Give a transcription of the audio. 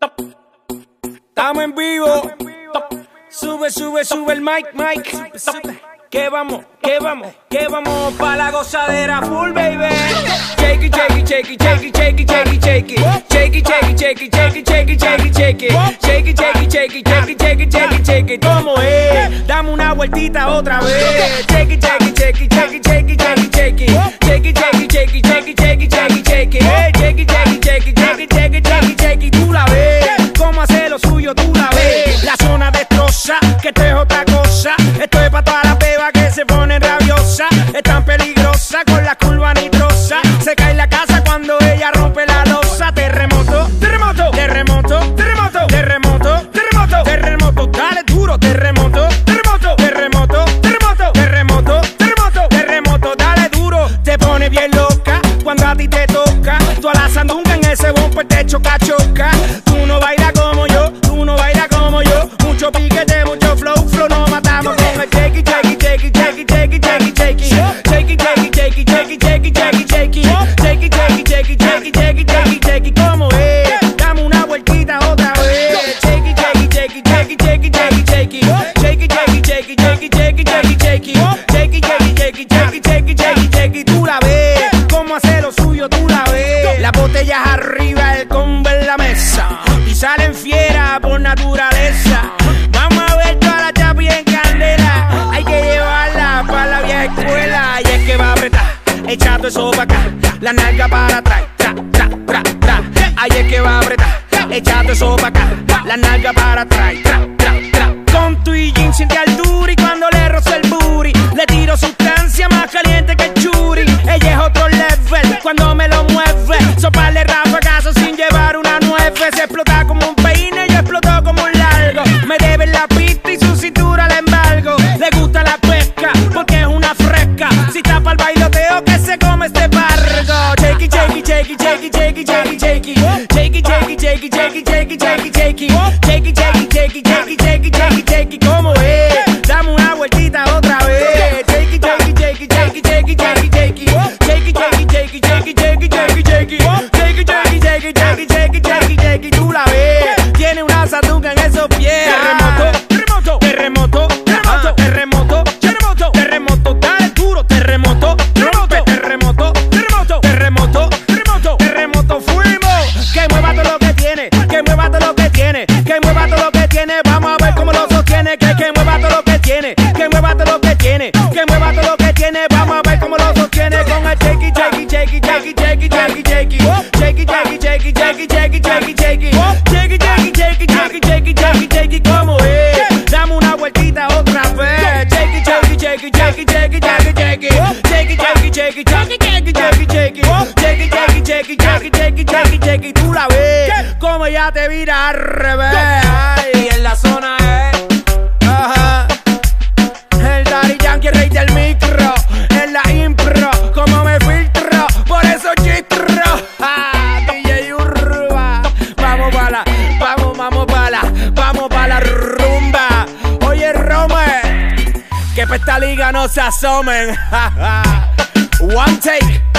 Estamos en vivo. Sube, sube, sube el mic, mic. Que vamos, que vamos, que vamos pa' la gozadera full, baby. Shake it, shake it, shake it, shake it, shake it, shake it, shake it. Shake it, shake it, shake it, shake it, shake it, shake it, shake it. Shake it, shake it, shake it, shake it, shake it, shake it, shake it. ¿Cómo es? Dame una vueltita otra vez. Shake it, shake it, shake it, shake it, it. Tú la ves. Cómo hace lo suyo, tú la choca. Tú no bailas como yo, tú no bailas como yo. Mucho piquete, mucho flow, flow, no matamos con el shake it, shake it, shake it, shake por naturaleza. Vamos a ver toda la chapi en candela. Hay que llevarla para la vieja escuela. Y es que va a apretar, echando eso para acá. La nalga para atrás, tra, tra, tra, tra. Es que va a apretar, echando eso para acá. La nalga para atrás, tra, tra. Con tu y jean siente al duri cuando Jakey, Jakey, Jakey, Jakey, Jakey. Lo sostiene. Que que mueva todo lo que tiene, que mueva todo lo que tiene, que mueva todo lo que tiene. Vamos a ver cómo lo sostiene con el it, shake it, shake it, shake it, shake it, shake it, shake it, shake it, shake it, shake it, shake it, ¿cómo es? Dame una vueltita otra vez. It, shake it, shake it, shake it, shake it, shake it, shake it, shake it, shake it, shake it, shake it, tú la ves como ya te vira al revés. Ay, en la zona esta liga no se asomen. One take.